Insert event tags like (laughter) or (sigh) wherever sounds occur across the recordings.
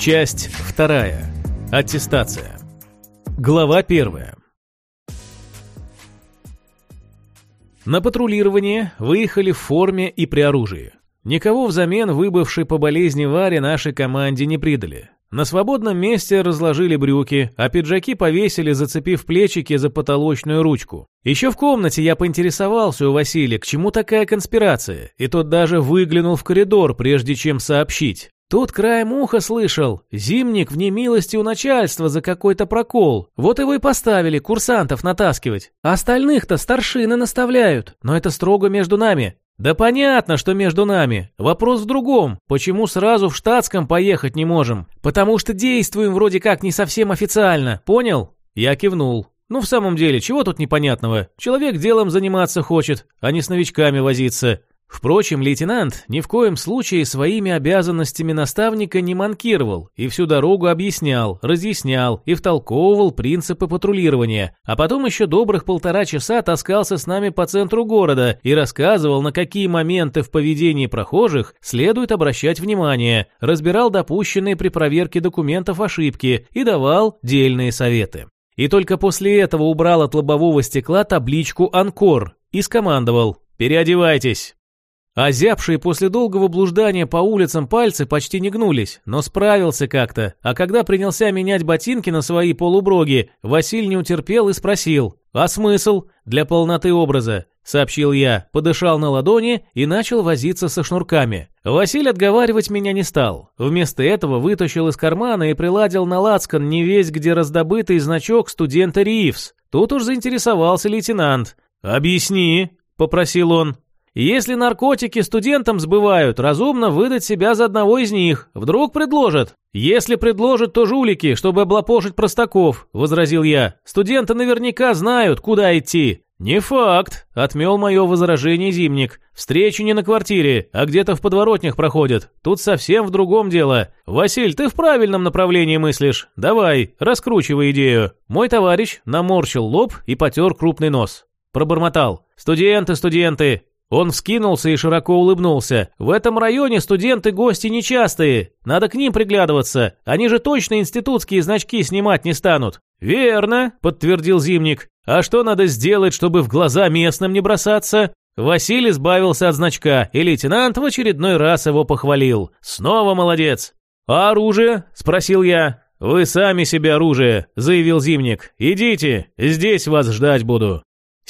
Часть вторая. Аттестация. Глава первая. На патрулирование выехали в форме и при оружии. Никого взамен выбывшей по болезни Варе нашей команде не придали. На свободном месте разложили брюки, а пиджаки повесили, зацепив плечики за потолочную ручку. Еще в комнате я поинтересовался у Василия, к чему такая конспирация, и тот даже выглянул в коридор, прежде чем сообщить. Тут краем уха слышал, зимник в немилости у начальства за какой-то прокол. Вот его и поставили курсантов натаскивать. Остальных-то старшины наставляют, но это строго между нами. Да понятно, что между нами. Вопрос в другом. Почему сразу в штатском поехать не можем? Потому что действуем вроде как не совсем официально, понял? Я кивнул. Ну в самом деле, чего тут непонятного? Человек делом заниматься хочет, а не с новичками возиться. Впрочем, лейтенант ни в коем случае своими обязанностями наставника не манкировал и всю дорогу объяснял, разъяснял и втолковывал принципы патрулирования, а потом еще добрых полтора часа таскался с нами по центру города и рассказывал, на какие моменты в поведении прохожих следует обращать внимание, разбирал допущенные при проверке документов ошибки и давал дельные советы. И только после этого убрал от лобового стекла табличку «Анкор» и скомандовал «Переодевайтесь». Озябшие после долгого блуждания по улицам пальцы почти не гнулись, но справился как-то, а когда принялся менять ботинки на свои полуброги, Василь не утерпел и спросил «А смысл?» «Для полноты образа», — сообщил я, подышал на ладони и начал возиться со шнурками. Василь отговаривать меня не стал. Вместо этого вытащил из кармана и приладил на лацкан не весь где раздобытый значок студента Ривз. Тут уж заинтересовался лейтенант. «Объясни», — попросил он. Если наркотики студентам сбывают, разумно выдать себя за одного из них. Вдруг предложат. Если предложат, то жулики, чтобы облапошить простаков, возразил я. Студенты наверняка знают, куда идти. Не факт, отмел мое возражение Зимник. Встречи не на квартире, а где-то в подворотнях проходят. Тут совсем в другом дело. Василь, ты в правильном направлении мыслишь. Давай, раскручивай идею. Мой товарищ наморщил лоб и потер крупный нос. Пробормотал. «Студенты, студенты, он вскинулся и широко улыбнулся. «В этом районе студенты гости нечастые. Надо к ним приглядываться. Они же точно институтские значки снимать не станут». «Верно», — подтвердил Зимник. «А что надо сделать, чтобы в глаза местным не бросаться?» Василий избавился от значка, и лейтенант в очередной раз его похвалил. «Снова молодец!» «А оружие?» – спросил я. «Вы сами себе оружие», – заявил Зимник. «Идите, здесь вас ждать буду».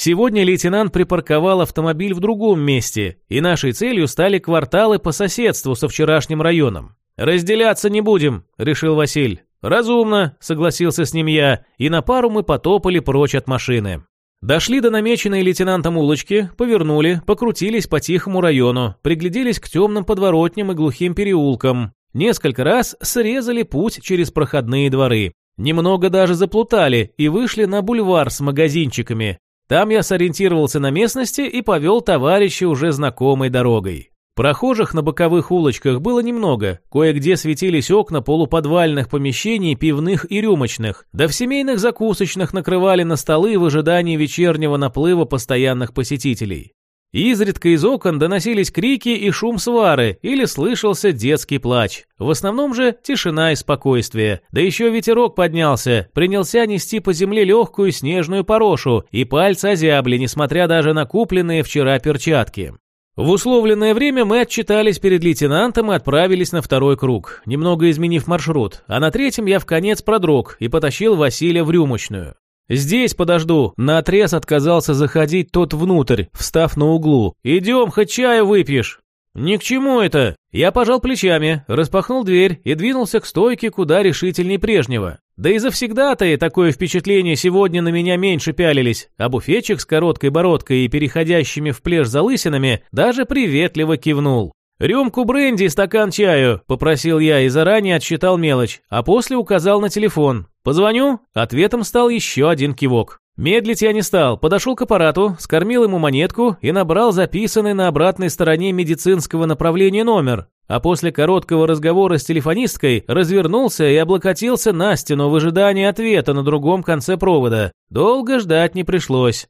Сегодня лейтенант припарковал автомобиль в другом месте, и нашей целью стали кварталы по соседству со вчерашним районом. «Разделяться не будем», — решил Василь. «Разумно», — согласился с ним я, и на пару мы потопали прочь от машины. Дошли до намеченной лейтенантом улочки, повернули, покрутились по тихому району, пригляделись к темным подворотням и глухим переулкам. Несколько раз срезали путь через проходные дворы. Немного даже заплутали и вышли на бульвар с магазинчиками. Там я сориентировался на местности и повел товарища уже знакомой дорогой. Прохожих на боковых улочках было немного, кое-где светились окна полуподвальных помещений пивных и рюмочных, да в семейных закусочных накрывали на столы в ожидании вечернего наплыва постоянных посетителей. Изредка из окон доносились крики и шум свары, или слышался детский плач. В основном же тишина и спокойствие. Да еще ветерок поднялся, принялся нести по земле легкую снежную порошу, и пальцы озябли, несмотря даже на купленные вчера перчатки. В условленное время мы отчитались перед лейтенантом и отправились на второй круг, немного изменив маршрут, а на третьем я в конец продрог и потащил Василия в рюмочную. «Здесь подожду», — наотрез отказался заходить тот внутрь, встав на углу. «Идем, хоть чаю выпьешь». «Ни к чему это!» Я пожал плечами, распахнул дверь и двинулся к стойке куда решительней прежнего. Да и завсегда-то и такое впечатление сегодня на меня меньше пялились, а буфетчик с короткой бородкой и переходящими в плешь залысинами даже приветливо кивнул. «Рюмку бренди и стакан чаю», — попросил я и заранее отсчитал мелочь, а после указал на телефон. «Позвоню?» Ответом стал еще один кивок. Медлить я не стал, подошел к аппарату, скормил ему монетку и набрал записанный на обратной стороне медицинского направления номер, а после короткого разговора с телефонисткой развернулся и облокотился на стену в ожидании ответа на другом конце провода. Долго ждать не пришлось.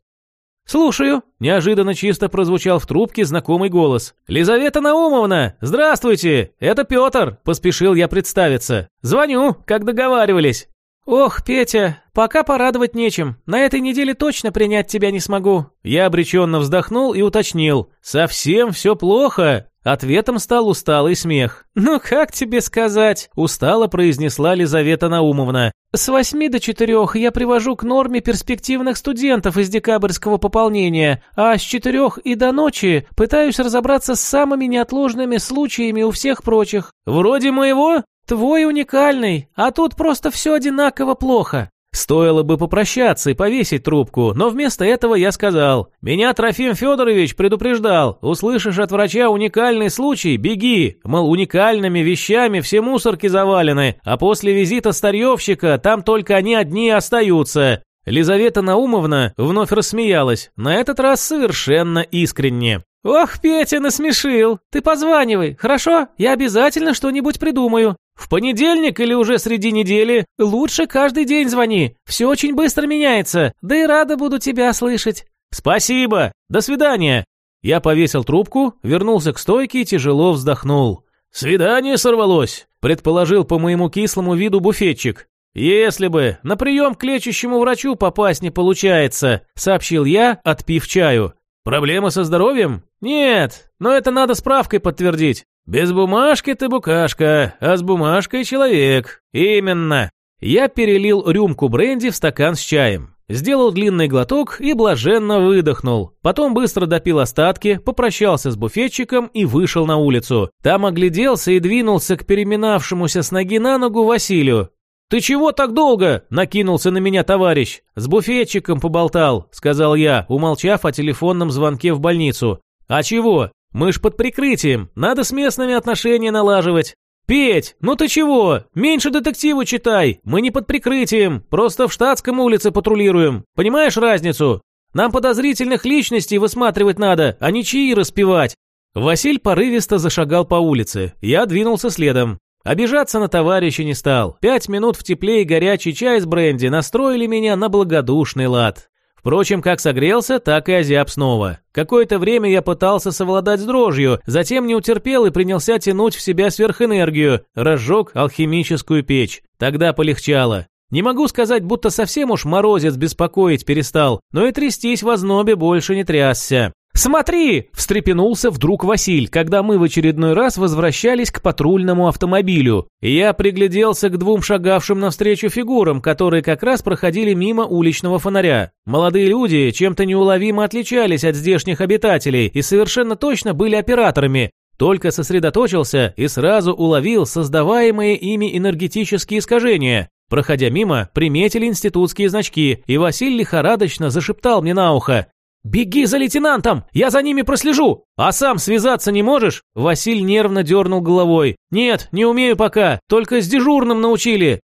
«Слушаю», – неожиданно чисто прозвучал в трубке знакомый голос. «Лизавета Наумовна, здравствуйте, это Петр», – поспешил я представиться. «Звоню, как договаривались». «Ох, Петя, пока порадовать нечем. На этой неделе точно принять тебя не смогу». Я обреченно вздохнул и уточнил. «Совсем все плохо?» Ответом стал усталый смех. «Ну как тебе сказать?» – устало произнесла Лизавета Наумовна. «С восьми до четырех я привожу к норме перспективных студентов из декабрьского пополнения, а с четырех и до ночи пытаюсь разобраться с самыми неотложными случаями у всех прочих». «Вроде моего?» «Твой уникальный, а тут просто все одинаково плохо». Стоило бы попрощаться и повесить трубку, но вместо этого я сказал, «Меня Трофим Федорович предупреждал, услышишь от врача уникальный случай, беги, мол, уникальными вещами все мусорки завалены, а после визита старьевщика там только они одни остаются». Лизавета Наумовна вновь рассмеялась, на этот раз совершенно искренне. «Ох, Петя, насмешил! Ты позванивай, хорошо? Я обязательно что-нибудь придумаю. В понедельник или уже среди недели? Лучше каждый день звони. Все очень быстро меняется. Да и рада буду тебя слышать. Спасибо. До свидания. Я повесил трубку, вернулся к стойке и тяжело вздохнул. Свидание сорвалось, предположил по моему кислому виду буфетчик. «Если бы на прием к лечащему врачу попасть не получается», — сообщил я, отпив чаю. «Проблема со здоровьем? Нет, но это надо справкой подтвердить. «Без бумажки ты букашка, а с бумажкой человек. Именно». Я перелил рюмку бренди в стакан с чаем. Сделал длинный глоток и блаженно выдохнул. Потом быстро допил остатки, попрощался с буфетчиком и вышел на улицу. Там огляделся и двинулся к переминавшемуся с ноги на ногу Василию. «Ты чего так долго?» – накинулся на меня товарищ. «С буфетчиком поболтал», – сказал я, умолчав о телефонном звонке в больницу. «А чего? Мы ж под прикрытием, надо с местными отношения налаживать. Петь, ну ты чего? Меньше детективу читай. Мы не под прикрытием, просто в штатском улице патрулируем. Понимаешь разницу? Нам подозрительных личностей высматривать надо, а не чаи распевать. Василь порывисто зашагал по улице. Я двинулся следом. Обижаться на товарища не стал. Пять минут в тепле и горячий чай с бренди настроили меня на благодушный лад. Впрочем, как согрелся, так и озяб снова. Какое-то время я пытался совладать с дрожью, затем не утерпел и принялся тянуть в себя сверхэнергию, разжег алхимическую печь. Тогда полегчало. Не могу сказать, будто совсем уж морозец беспокоить перестал, но и трястись в ознобе больше не трясся. «Смотри!» – встрепенулся вдруг Василь, когда мы в очередной раз возвращались к патрульному автомобилю. Я пригляделся к двум шагавшим навстречу фигурам, которые как раз проходили мимо уличного фонаря. Молодые люди чем-то неуловимо отличались от здешних обитателей и совершенно точно были операторами, только сосредоточился и сразу уловил создаваемые ими энергетические искажения. Проходя мимо, приметили институтские значки, и Василий лихорадочно зашептал мне на ухо. «Беги за лейтенантом! Я за ними прослежу! А сам связаться не можешь?» Василь нервно дернул головой. «Нет, не умею пока, только с дежурным научили!»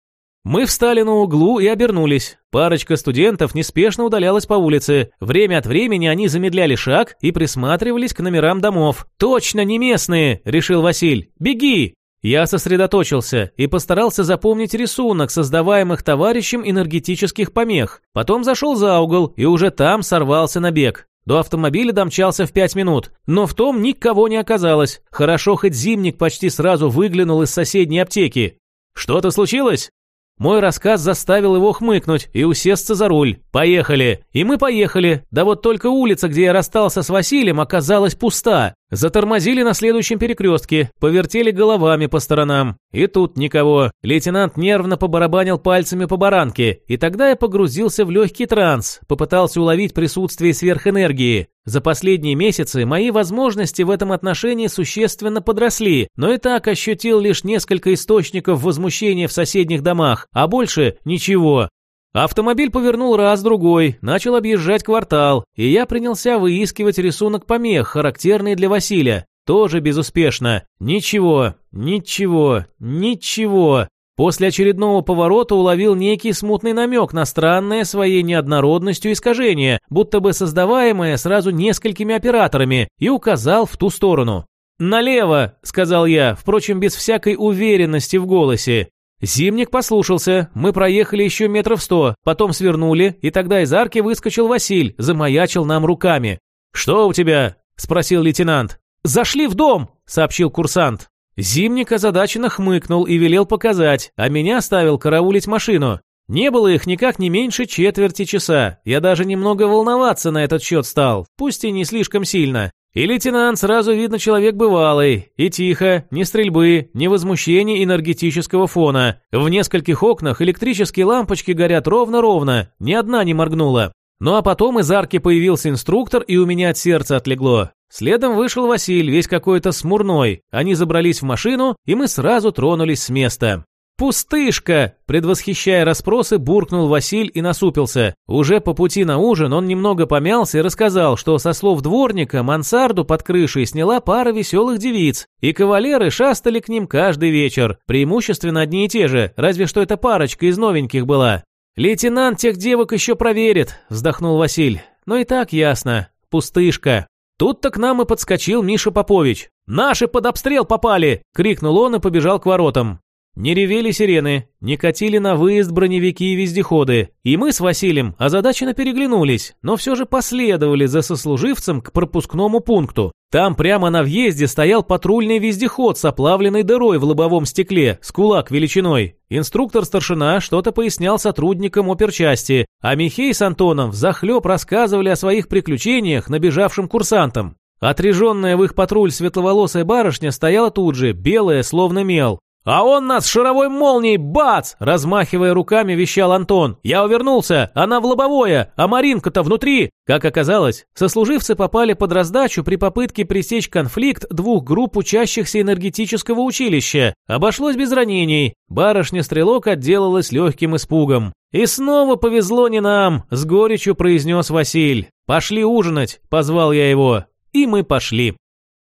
Мы встали на углу и обернулись. Парочка студентов неспешно удалялась по улице. Время от времени они замедляли шаг и присматривались к номерам домов. «Точно не местные!» – решил Василь. «Беги!» Я сосредоточился и постарался запомнить рисунок создаваемых товарищем энергетических помех. Потом зашел за угол и уже там сорвался на бег. До автомобиля домчался в пять минут, но в том никого не оказалось. Хорошо, хоть зимник почти сразу выглянул из соседней аптеки. «Что-то случилось?» Мой рассказ заставил его хмыкнуть и усесться за руль. «Поехали!» И мы поехали. Да вот только улица, где я расстался с Василием, оказалась пуста. Затормозили на следующем перекрестке, повертели головами по сторонам. И тут никого. Лейтенант нервно побарабанил пальцами по баранке, и тогда я погрузился в легкий транс, попытался уловить присутствие сверхэнергии. За последние месяцы мои возможности в этом отношении существенно подросли, но и так ощутил лишь несколько источников возмущения в соседних домах, а больше ничего. Автомобиль повернул раз-другой, начал объезжать квартал, и я принялся выискивать рисунок помех, характерный для Василия. Тоже безуспешно. Ничего, ничего, ничего. После очередного поворота уловил некий смутный намек на странное своей неоднородностью искажение, будто бы создаваемое сразу несколькими операторами, и указал в ту сторону. «Налево», — сказал я, впрочем, без всякой уверенности в голосе. Зимник послушался, мы проехали еще метров сто, потом свернули, и тогда из арки выскочил Василь, замаячил нам руками. «Что у тебя?» – спросил лейтенант. «Зашли в дом!» – сообщил курсант. Зимник озадаченно хмыкнул и велел показать, а меня оставил караулить машину. Не было их никак не меньше четверти часа. Я даже немного волноваться на этот счет стал, пусть и не слишком сильно. И лейтенант сразу видно человек бывалый, и тихо, ни стрельбы, ни возмущений энергетического фона. В нескольких окнах электрические лампочки горят ровно-ровно, ни одна не моргнула. Ну а потом из арки появился инструктор, и у меня от сердца отлегло. Следом вышел Василь, весь какой-то смурной. Они забрались в машину, и мы сразу тронулись с места. «Пустышка!» – предвосхищая расспросы, буркнул Василь и насупился. Уже по пути на ужин он немного помялся и рассказал, что со слов дворника мансарду под крышей сняла пара веселых девиц, и кавалеры шастали к ним каждый вечер, преимущественно одни и те же, разве что эта парочка из новеньких была. «Лейтенант тех девок еще проверит», – вздохнул Василь. «Но и так ясно. Пустышка». Тут-то к нам и подскочил Миша Попович. «Наши под обстрел попали!» – крикнул он и побежал к воротам. Не ревели сирены, не катили на выезд броневики и вездеходы, и мы с Василием озадаченно переглянулись, но все же последовали за сослуживцем к пропускному пункту. Там прямо на въезде стоял патрульный вездеход с оплавленной дырой в лобовом стекле, с кулак величиной. Инструктор-старшина что-то пояснял сотрудникам оперчасти, а Михей с Антоном захлеб рассказывали о своих приключениях набежавшим курсантам. Отряженная в их патруль светловолосая барышня стояла тут же, белая, словно мел. «А он нас шаровой молнией, бац!» Размахивая руками, вещал Антон. «Я увернулся, она в лобовое, а Маринка-то внутри!» Как оказалось, сослуживцы попали под раздачу при попытке пресечь конфликт двух групп учащихся энергетического училища. Обошлось без ранений. Барышня-стрелок отделалась легким испугом. «И снова повезло не нам», — с горечью произнес Василь. «Пошли ужинать», — позвал я его. И мы пошли.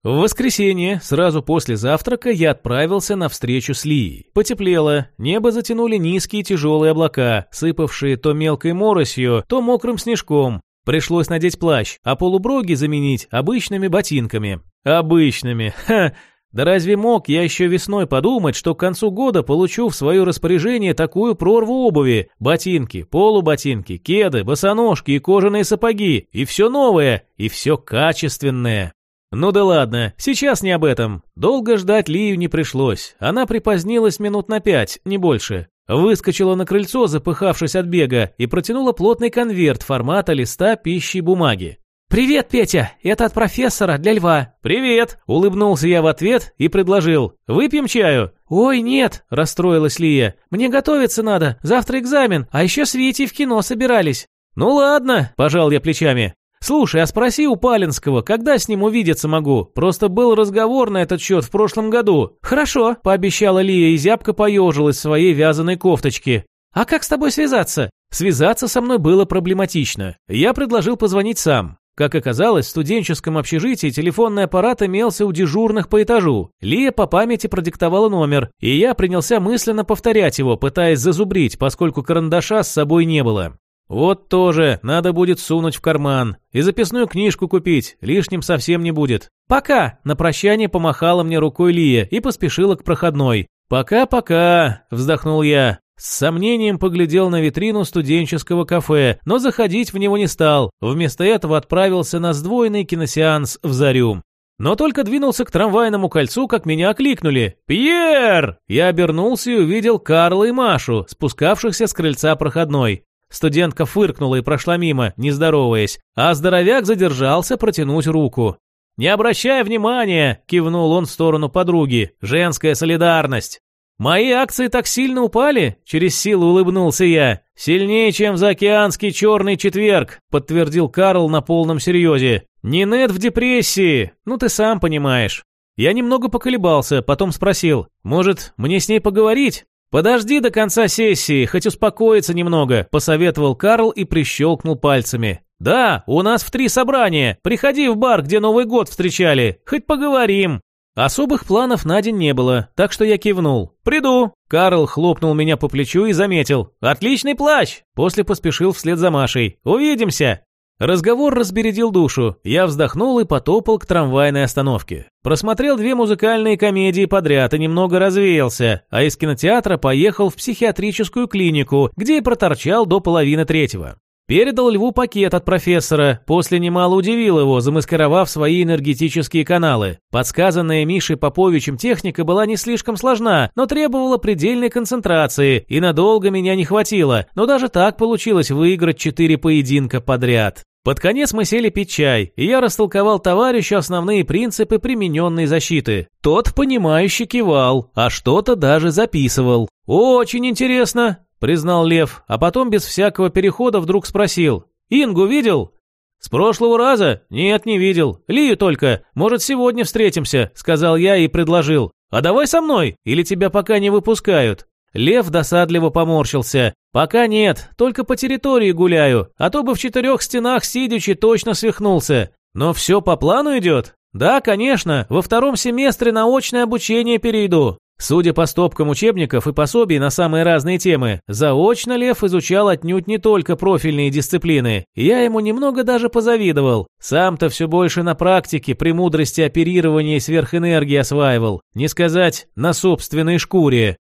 В воскресенье, сразу после завтрака, я отправился на встречу с Лией. Потеплело, небо затянули низкие тяжелые облака, сыпавшие то мелкой моросью, то мокрым снежком. Пришлось надеть плащ, а полуброги заменить обычными ботинками. Обычными, (laughs) ха! Да разве мог я еще весной подумать, что к концу года получу в свое распоряжение такую прорву обуви? Ботинки, полуботинки, кеды, босоножки и кожаные сапоги. И все новое, и все качественное. Ну да ладно, сейчас не об этом. Долго ждать Лию не пришлось. Она припозднилась минут на пять, не больше. Выскочила на крыльцо, запыхавшись от бега, и протянула плотный конверт формата листа пищи и бумаги. «Привет, Петя! Это от профессора для льва!» «Привет!» – улыбнулся я в ответ и предложил. «Выпьем чаю?» «Ой, нет!» – расстроилась Лия. «Мне готовиться надо, завтра экзамен, а еще с Витей в кино собирались». «Ну ладно», – пожал я плечами. «Слушай, а спроси у Палинского, когда с ним увидеться могу? Просто был разговор на этот счет в прошлом году». «Хорошо», – пообещала Лия и зябко поежилась в своей вязаной кофточке. «А как с тобой связаться?» Связаться со мной было проблематично. Я предложил позвонить сам. Как оказалось, в студенческом общежитии телефонный аппарат имелся у дежурных по этажу. Лия по памяти продиктовала номер, и я принялся мысленно повторять его, пытаясь зазубрить, поскольку карандаша с собой не было. Вот тоже надо будет сунуть в карман. И записную книжку купить, лишним совсем не будет. Пока! На прощание помахала мне рукой Лия и поспешила к проходной. «Пока-пока», — вздохнул я. С сомнением поглядел на витрину студенческого кафе, но заходить в него не стал. Вместо этого отправился на сдвоенный киносеанс в Зарю. Но только двинулся к трамвайному кольцу, как меня окликнули. «Пьер!» Я обернулся и увидел Карла и Машу, спускавшихся с крыльца проходной. Студентка фыркнула и прошла мимо, не здороваясь, а здоровяк задержался протянуть руку. «Не обращай внимания!» – кивнул он в сторону подруги. «Женская солидарность!» «Мои акции так сильно упали?» – через силу улыбнулся я. «Сильнее, чем в заокеанский черный четверг», – подтвердил Карл на полном серьезе. «Нинет в депрессии, ну ты сам понимаешь». Я немного поколебался, потом спросил, «Может, мне с ней поговорить?» «Подожди до конца сессии, хоть успокоиться немного», – посоветовал Карл и прищелкнул пальцами. «Да, у нас в три собрания. Приходи в бар, где Новый год встречали. Хоть поговорим». Особых планов на день не было, так что я кивнул. «Приду». Карл хлопнул меня по плечу и заметил. «Отличный плащ!» После поспешил вслед за Машей. «Увидимся!» Разговор разбередил душу. Я вздохнул и потопал к трамвайной остановке. Просмотрел две музыкальные комедии подряд и немного развеялся, а из кинотеатра поехал в психиатрическую клинику, где и проторчал до половины третьего. Передал Льву пакет от профессора, после немало удивил его, замаскировав свои энергетические каналы. Подсказанная Мишей Поповичем техника была не слишком сложна, но требовала предельной концентрации, и надолго меня не хватило, но даже так получилось выиграть четыре поединка подряд. Под конец мы сели пить чай, и я растолковал товарищу основные принципы примененной защиты. Тот, понимающе кивал, а что-то даже записывал. «Очень интересно», признал Лев, а потом без всякого перехода вдруг спросил. «Ингу видел?» «С прошлого раза? Нет, не видел. Лию только. Может, сегодня встретимся», — сказал я и предложил. «А давай со мной, или тебя пока не выпускают?» Лев досадливо поморщился. «Пока нет, только по территории гуляю, а то бы в четырех стенах сидячи точно свихнулся. Но все по плану идет?» «Да, конечно, во втором семестре на очное обучение перейду. Судя по стопкам учебников и пособий на самые разные темы, заочно Лев изучал отнюдь не только профильные дисциплины. Я ему немного даже позавидовал. Сам-то все больше на практике премудрости оперирования и сверхэнергии осваивал. Не сказать, на собственной шкуре.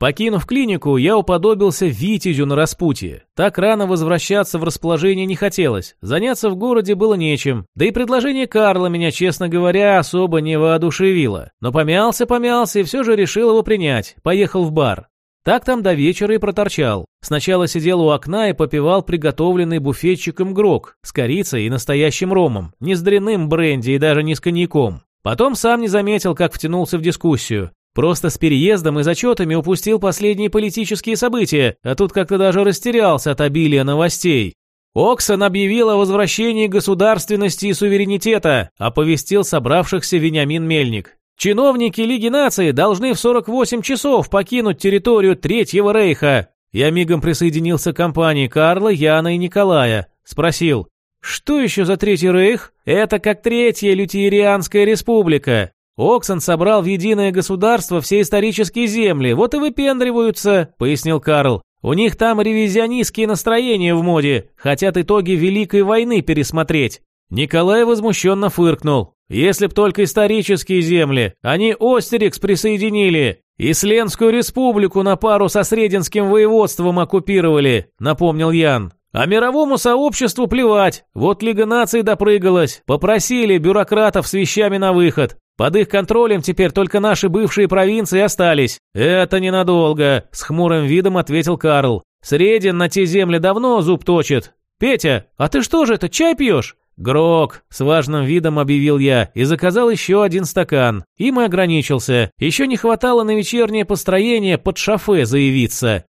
Покинув клинику, я уподобился Витязю на распутье. Так рано возвращаться в расположение не хотелось, заняться в городе было нечем, да и предложение Карла меня, честно говоря, особо не воодушевило. Но помялся-помялся и все же решил его принять, поехал в бар. Так там до вечера и проторчал. Сначала сидел у окна и попивал приготовленный буфетчиком грок с корицей и настоящим ромом, не с дрянным бренди и даже не с коньяком. Потом сам не заметил, как втянулся в дискуссию. Просто с переездом и зачетами упустил последние политические события, а тут как-то даже растерялся от обилия новостей. Оксон объявил о возвращении государственности и суверенитета, оповестил собравшихся Вениамин Мельник. Чиновники Лиги наций должны в 48 часов покинуть территорию Третьего Рейха. Я мигом присоединился к компании Карла, Яна и Николая. Спросил, что еще за Третий Рейх? Это как Третья Лютиерианская республика. Оксон собрал в единое государство все исторические земли, вот и выпендриваются», — пояснил Карл. «У них там ревизионистские настроения в моде, хотят итоги Великой войны пересмотреть». Николай возмущенно фыркнул. «Если б только исторические земли, они Остерикс присоединили, и Сленскую республику на пару со Срединским воеводством оккупировали», — напомнил Ян. А мировому сообществу плевать. Вот Лига наций допрыгалась. Попросили бюрократов с вещами на выход. Под их контролем теперь только наши бывшие провинции остались. Это ненадолго, с хмурым видом ответил Карл. Средин на те земли давно зуб точит. Петя, а ты что же это, чай пьешь? «Грок», — с важным видом объявил я и заказал еще один стакан. Им и ограничился. Еще не хватало на вечернее построение под шофе заявиться.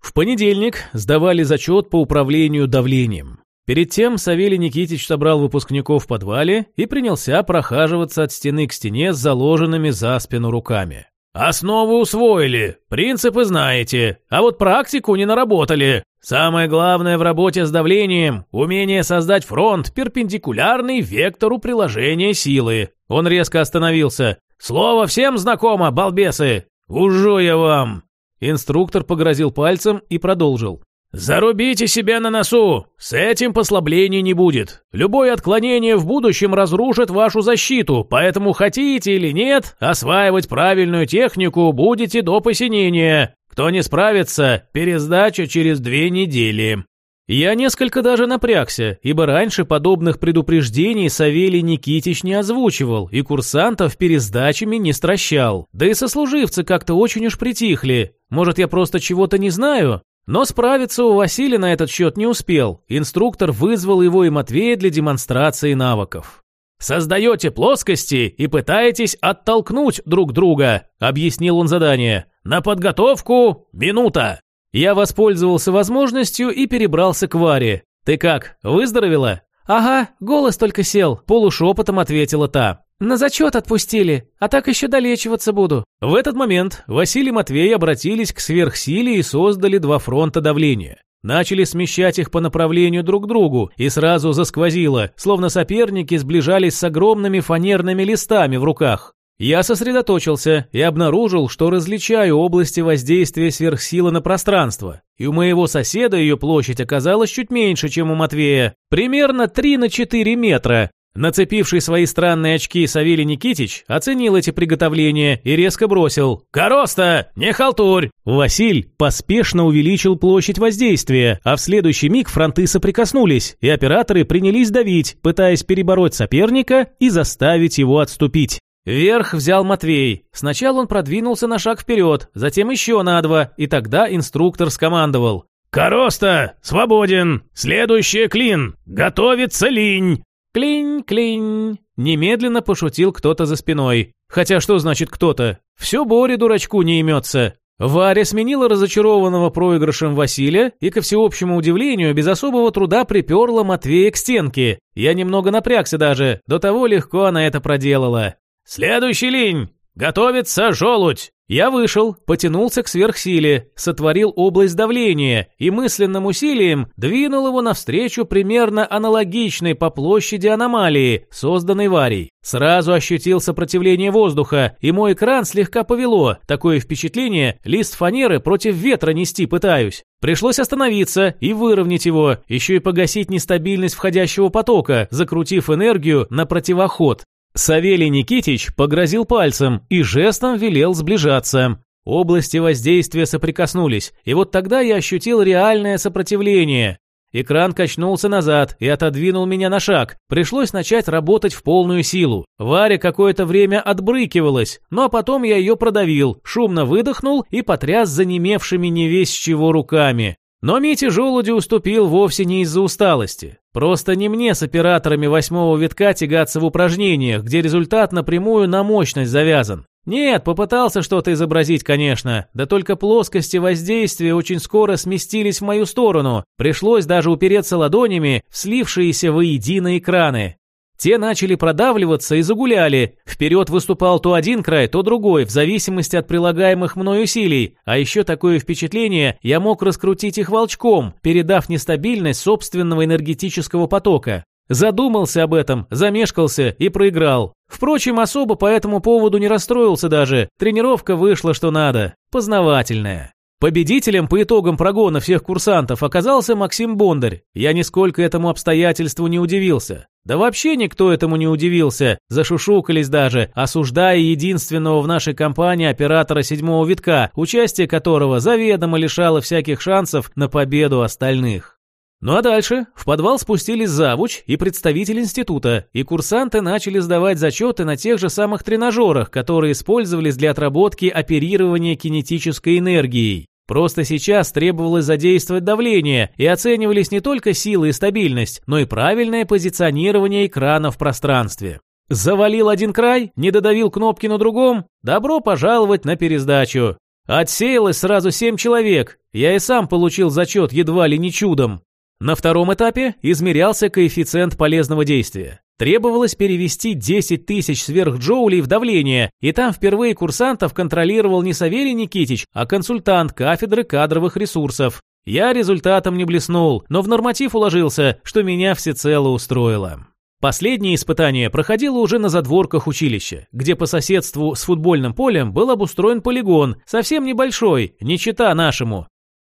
В понедельник сдавали зачет по управлению давлением. Перед тем Савелий Никитич собрал выпускников в подвале и принялся прохаживаться от стены к стене с заложенными за спину руками. «Основы усвоили, принципы знаете, а вот практику не наработали. Самое главное в работе с давлением – умение создать фронт, перпендикулярный вектору приложения силы». Он резко остановился. «Слово всем знакомо, балбесы! Ужу я вам!» Инструктор погрозил пальцем и продолжил. «Зарубите себя на носу! С этим послаблений не будет. Любое отклонение в будущем разрушит вашу защиту, поэтому хотите или нет, осваивать правильную технику будете до посинения. Кто не справится, пересдача через две недели». Я несколько даже напрягся, ибо раньше подобных предупреждений Савелий Никитич не озвучивал и курсантов пересдачами не стращал. Да и сослуживцы как-то очень уж притихли. Может, я просто чего-то не знаю? Но справиться у Василия на этот счет не успел. Инструктор вызвал его и Матвея для демонстрации навыков. «Создаете плоскости и пытаетесь оттолкнуть друг друга», — объяснил он задание. «На подготовку минута». Я воспользовался возможностью и перебрался к Варе. «Ты как, выздоровела?» «Ага, голос только сел», – полушепотом ответила та. «На зачет отпустили, а так еще долечиваться буду». В этот момент Василий и Матвей обратились к сверхсиле и создали два фронта давления. Начали смещать их по направлению друг к другу, и сразу засквозило, словно соперники сближались с огромными фанерными листами в руках. Я сосредоточился и обнаружил, что различаю области воздействия сверхсилы на пространство. И у моего соседа ее площадь оказалась чуть меньше, чем у Матвея. Примерно 3 на 4 метра. Нацепивший свои странные очки Савелий Никитич оценил эти приготовления и резко бросил «Короста! Не халтурь!». Василь поспешно увеличил площадь воздействия, а в следующий миг фронты соприкоснулись, и операторы принялись давить, пытаясь перебороть соперника и заставить его отступить. Верх взял Матвей. Сначала он продвинулся на шаг вперед, затем еще на два, и тогда инструктор скомандовал. «Короста! Свободен! Следующий клин! Готовится линь!» «Клинь-клинь!» Немедленно пошутил кто-то за спиной. Хотя что значит кто-то? Все Боре дурачку не имется. Варя сменила разочарованного проигрышем Василия и, ко всеобщему удивлению, без особого труда приперла Матвея к стенке. Я немного напрягся даже, до того легко она это проделала. «Следующий линь! Готовится желудь!» Я вышел, потянулся к сверхсиле, сотворил область давления и мысленным усилием двинул его навстречу примерно аналогичной по площади аномалии, созданной Варей. Сразу ощутил сопротивление воздуха, и мой экран слегка повело. Такое впечатление, лист фанеры против ветра нести пытаюсь. Пришлось остановиться и выровнять его, еще и погасить нестабильность входящего потока, закрутив энергию на противоход. Савелий Никитич погрозил пальцем и жестом велел сближаться. Области воздействия соприкоснулись, и вот тогда я ощутил реальное сопротивление. Экран качнулся назад и отодвинул меня на шаг. Пришлось начать работать в полную силу. Варя какое-то время отбрыкивалась, но потом я ее продавил, шумно выдохнул и потряс занемевшими не весь чего руками. Но Мите Желуди уступил вовсе не из-за усталости. Просто не мне с операторами восьмого витка тягаться в упражнениях, где результат напрямую на мощность завязан. Нет, попытался что-то изобразить, конечно, да только плоскости воздействия очень скоро сместились в мою сторону. Пришлось даже упереться ладонями в слившиеся воедино экраны. Те начали продавливаться и загуляли. Вперед выступал то один край, то другой, в зависимости от прилагаемых мной усилий. А еще такое впечатление, я мог раскрутить их волчком, передав нестабильность собственного энергетического потока. Задумался об этом, замешкался и проиграл. Впрочем, особо по этому поводу не расстроился даже. Тренировка вышла что надо. Познавательная. Победителем по итогам прогона всех курсантов оказался Максим Бондарь. Я нисколько этому обстоятельству не удивился. Да вообще никто этому не удивился, зашушукались даже, осуждая единственного в нашей компании оператора седьмого витка, участие которого заведомо лишало всяких шансов на победу остальных. Ну а дальше в подвал спустились завуч и представитель института, и курсанты начали сдавать зачеты на тех же самых тренажерах, которые использовались для отработки оперирования кинетической энергией. Просто сейчас требовалось задействовать давление, и оценивались не только силы и стабильность, но и правильное позиционирование экрана в пространстве. Завалил один край, не додавил кнопки на другом, добро пожаловать на пересдачу. Отсеялось сразу семь человек, я и сам получил зачет едва ли не чудом. На втором этапе измерялся коэффициент полезного действия. Требовалось перевести 10 тысяч сверхджоулей в давление, и там впервые курсантов контролировал не Савелий Никитич, а консультант кафедры кадровых ресурсов. Я результатом не блеснул, но в норматив уложился, что меня всецело устроило. Последнее испытание проходило уже на задворках училища, где по соседству с футбольным полем был обустроен полигон, совсем небольшой, не чита нашему,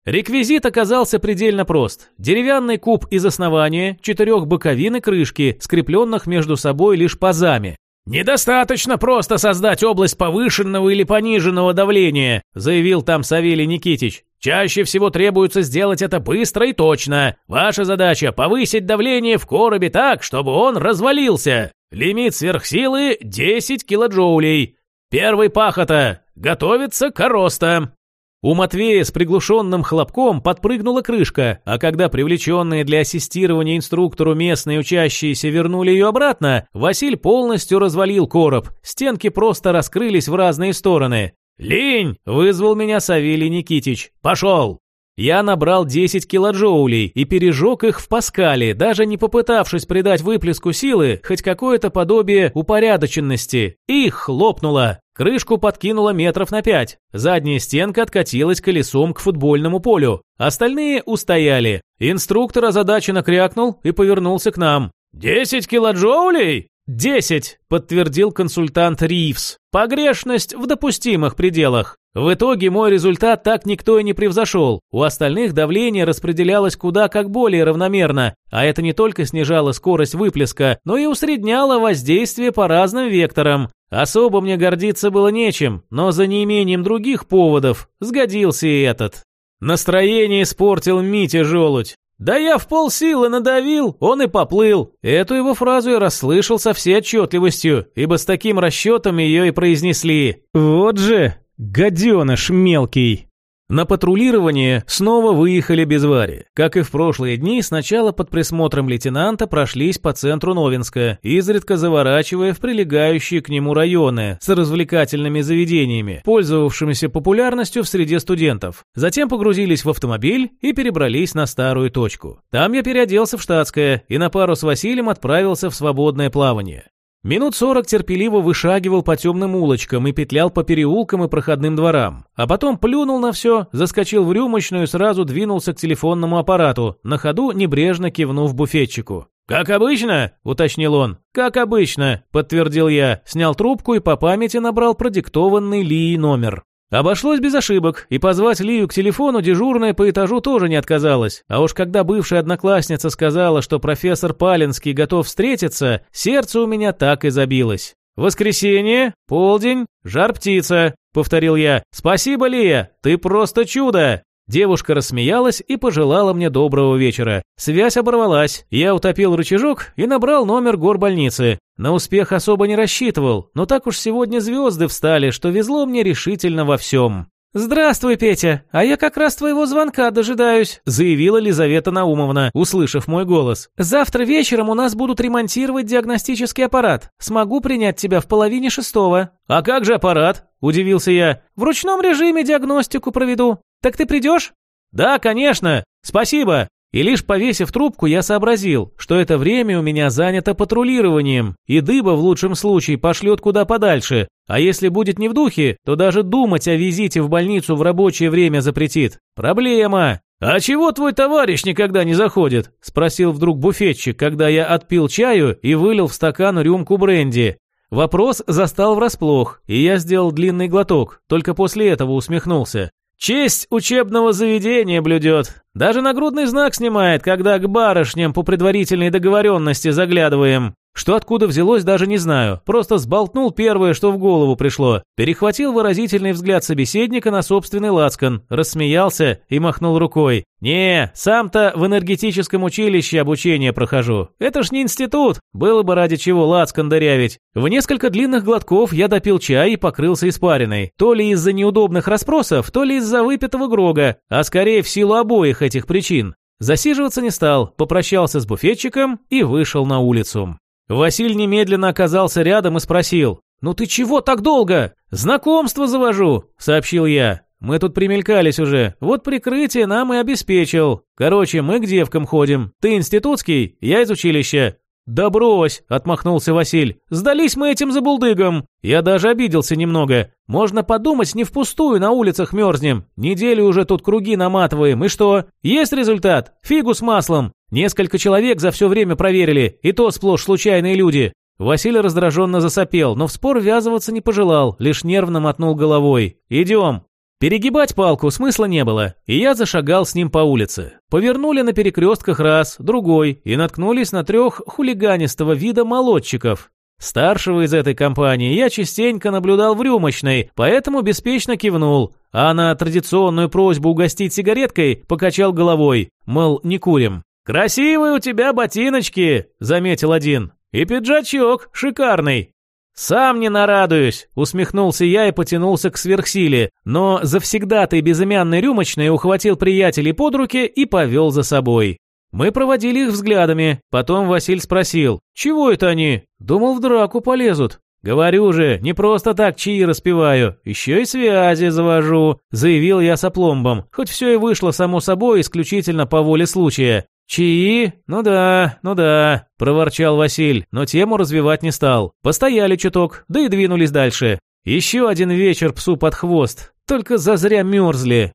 Реквизит оказался предельно прост. Деревянный куб из основания, четырех боковин и крышки, скрепленных между собой лишь пазами. «Недостаточно просто создать область повышенного или пониженного давления», заявил там Савелий Никитич. «Чаще всего требуется сделать это быстро и точно. Ваша задача – повысить давление в коробе так, чтобы он развалился. Лимит сверхсилы – 10 килоджоулей. Первый пахота. Готовится короста. У Матвея с приглушенным хлопком подпрыгнула крышка, а когда привлеченные для ассистирования инструктору местные учащиеся вернули ее обратно, Василь полностью развалил короб, стенки просто раскрылись в разные стороны. «Линь!» – вызвал меня Савелий Никитич. «Пошел!» Я набрал 10 килоджоулей и пережег их в Паскале, даже не попытавшись придать выплеску силы хоть какое-то подобие упорядоченности. И хлопнуло. Крышку подкинуло метров на пять. Задняя стенка откатилась колесом к футбольному полю. Остальные устояли. Инструктор озадаченно крякнул и повернулся к нам. «Десять килоджоулей?» «Десять», – подтвердил консультант Ривз. «Погрешность в допустимых пределах». В итоге мой результат так никто и не превзошел. У остальных давление распределялось куда как более равномерно, а это не только снижало скорость выплеска, но и усредняло воздействие по разным векторам. Особо мне гордиться было нечем, но за неимением других поводов сгодился и этот. Настроение испортил Митя Желудь. «Да я в полсилы надавил, он и поплыл». Эту его фразу я расслышал со всей отчетливостью, ибо с таким расчетом ее и произнесли. «Вот же, гаденыш мелкий». На патрулирование снова выехали без Вари. Как и в прошлые дни, сначала под присмотром лейтенанта прошлись по центру Новинска, изредка заворачивая в прилегающие к нему районы с развлекательными заведениями, пользовавшимися популярностью в среде студентов. Затем погрузились в автомобиль и перебрались на старую точку. Там я переоделся в штатское и на пару с Василием отправился в свободное плавание. Минут сорок терпеливо вышагивал по темным улочкам и петлял по переулкам и проходным дворам. А потом плюнул на все, заскочил в рюмочную и сразу двинулся к телефонному аппарату, на ходу небрежно кивнув буфетчику. «Как обычно?» – уточнил он. «Как обычно», – подтвердил я, снял трубку и по памяти набрал продиктованный Лией номер. Обошлось без ошибок, и позвать Лию к телефону дежурная по этажу тоже не отказалась. А уж когда бывшая одноклассница сказала, что профессор Палинский готов встретиться, сердце у меня так и забилось. «Воскресенье, полдень, жар-птица», — повторил я. «Спасибо, Лия, ты просто чудо!» Девушка рассмеялась и пожелала мне доброго вечера. Связь оборвалась. Я утопил рычажок и набрал номер горбольницы. На успех особо не рассчитывал, но так уж сегодня звезды встали, что везло мне решительно во всем. «Здравствуй, Петя, а я как раз твоего звонка дожидаюсь», заявила Лизавета Наумовна, услышав мой голос. «Завтра вечером у нас будут ремонтировать диагностический аппарат. Смогу принять тебя в половине шестого». «А как же аппарат?» – удивился я. «В ручном режиме диагностику проведу. Так ты придешь?» «Да, конечно. Спасибо». И лишь повесив трубку, я сообразил, что это время у меня занято патрулированием, и дыба в лучшем случае пошлет куда подальше, а если будет не в духе, то даже думать о визите в больницу в рабочее время запретит. Проблема. «А чего твой товарищ никогда не заходит?» – спросил вдруг буфетчик, когда я отпил чаю и вылил в стакан рюмку бренди. Вопрос застал врасплох, и я сделал длинный глоток, только после этого усмехнулся. Честь учебного заведения блюдет. Даже нагрудный знак снимает, когда к барышням по предварительной договоренности заглядываем. Что откуда взялось, даже не знаю. Просто сболтнул первое, что в голову пришло. Перехватил выразительный взгляд собеседника на собственный лацкан, рассмеялся и махнул рукой. «Не, сам-то в энергетическом училище обучение прохожу. Это ж не институт. Было бы ради чего лацкан дырявить». В несколько длинных глотков я допил чай и покрылся испариной. То ли из-за неудобных расспросов, то ли из-за выпитого грога, а скорее в силу обоих этих причин. Засиживаться не стал, попрощался с буфетчиком и вышел на улицу. Василь немедленно оказался рядом и спросил. «Ну ты чего так долго?» «Знакомство завожу», — сообщил я. «Мы тут примелькались уже. Вот прикрытие нам и обеспечил. Короче, мы к девкам ходим. Ты институтский, я из училища. «Да брось!» – отмахнулся Василь. «Сдались мы этим забулдыгам!» Я даже обиделся немного. «Можно подумать, не впустую на улицах мерзнем. Неделю уже тут круги наматываем. И что? Есть результат? Фигу с маслом. Несколько человек за все время проверили, и то сплошь случайные люди». Василий раздраженно засопел, но в спор ввязываться не пожелал, лишь нервно мотнул головой. «Идем!» Перегибать палку смысла не было, и я зашагал с ним по улице. Повернули на перекрестках раз, другой, и наткнулись на трех хулиганистого вида молодчиков. Старшего из этой компании я частенько наблюдал в рюмочной, поэтому беспечно кивнул, а на традиционную просьбу угостить сигареткой покачал головой, мол, не курим. «Красивые у тебя ботиночки», — заметил один, — «и пиджачок шикарный». «Сам не нарадуюсь», — усмехнулся я и потянулся к сверхсиле, но завсегдатый безымянный рюмочный ухватил приятелей под руки и повел за собой. Мы проводили их взглядами, потом Василь спросил, «Чего это они?» Думал, в драку полезут. «Говорю же, не просто так чаи распеваю, еще и связи завожу», заявил я с опломбом, хоть все и вышло само собой исключительно по воле случая. «Чаи? Ну да, ну да», – проворчал Василь, но тему развивать не стал. Постояли чуток, да и двинулись дальше. Еще один вечер псу под хвост, только зазря мерзли.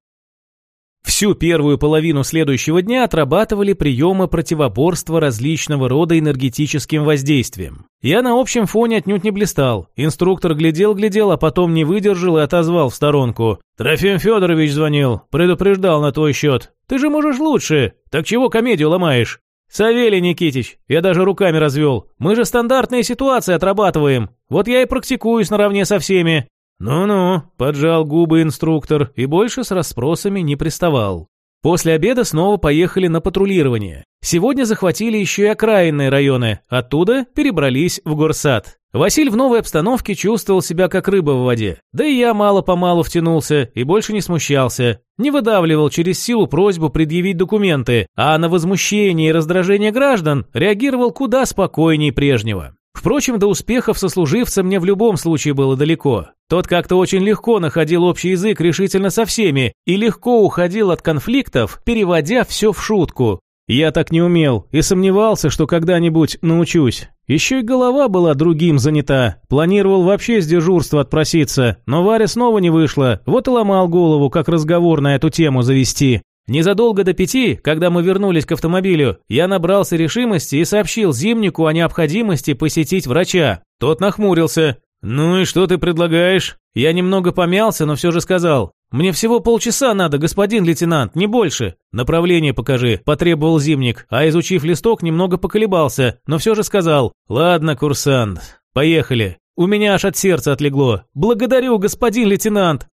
Всю первую половину следующего дня отрабатывали приемы противоборства различного рода энергетическим воздействием. Я на общем фоне отнюдь не блистал. Инструктор глядел-глядел, а потом не выдержал и отозвал в сторонку. «Трофим Федорович звонил, предупреждал на твой счет. Ты же можешь лучше. Так чего комедию ломаешь?» «Савелий Никитич, я даже руками развел. Мы же стандартные ситуации отрабатываем. Вот я и практикуюсь наравне со всеми. «Ну-ну», – поджал губы инструктор и больше с расспросами не приставал. После обеда снова поехали на патрулирование. Сегодня захватили еще и окраинные районы, оттуда перебрались в горсад. Василь в новой обстановке чувствовал себя как рыба в воде. Да и я мало-помалу втянулся и больше не смущался. Не выдавливал через силу просьбу предъявить документы, а на возмущение и раздражение граждан реагировал куда спокойнее прежнего. Впрочем, до успехов сослуживца мне в любом случае было далеко. Тот как-то очень легко находил общий язык решительно со всеми и легко уходил от конфликтов, переводя все в шутку. Я так не умел и сомневался, что когда-нибудь научусь. Еще и голова была другим занята. Планировал вообще с дежурства отпроситься, но Варя снова не вышла, вот и ломал голову, как разговор на эту тему завести. Незадолго до пяти, когда мы вернулись к автомобилю, я набрался решимости и сообщил Зимнику о необходимости посетить врача. Тот нахмурился. «Ну и что ты предлагаешь?» Я немного помялся, но все же сказал. «Мне всего полчаса надо, господин лейтенант, не больше». «Направление покажи», – потребовал Зимник, а изучив листок, немного поколебался, но все же сказал. «Ладно, курсант, поехали». У меня аж от сердца отлегло. «Благодарю, господин лейтенант!»